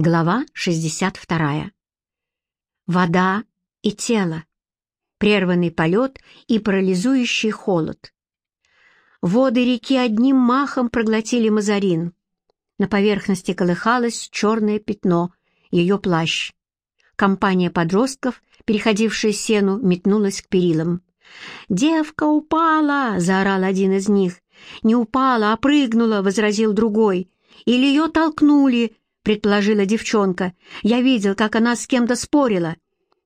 Глава 62. Вода и тело. Прерванный полет и парализующий холод. Воды реки одним махом проглотили Мазарин. На поверхности колыхалось черное пятно, ее плащ. Компания подростков, переходившая сену, метнулась к перилам. «Девка упала!» — заорал один из них. «Не упала, а прыгнула!» — возразил другой. «Или ее толкнули!» Предположила девчонка. «Я видел, как она с кем-то спорила».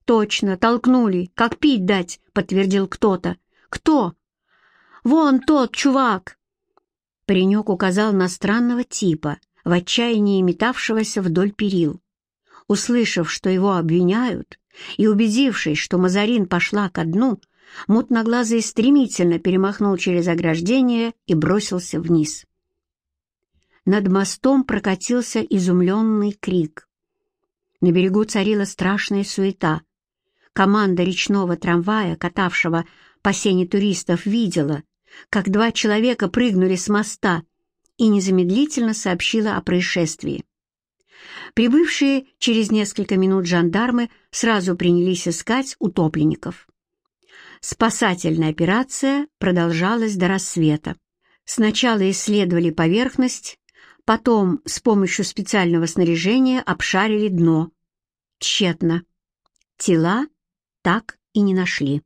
«Точно, толкнули. Как пить дать?» — подтвердил кто-то. «Кто?» «Вон тот чувак!» Паренек указал на странного типа, в отчаянии метавшегося вдоль перил. Услышав, что его обвиняют, и убедившись, что Мазарин пошла ко дну, мутноглазый стремительно перемахнул через ограждение и бросился вниз. Над мостом прокатился изумленный крик. На берегу царила страшная суета. Команда речного трамвая, катавшего по сене туристов, видела, как два человека прыгнули с моста и незамедлительно сообщила о происшествии. Прибывшие через несколько минут жандармы сразу принялись искать утопленников. Спасательная операция продолжалась до рассвета. Сначала исследовали поверхность, Потом с помощью специального снаряжения обшарили дно. Тщетно. Тела так и не нашли.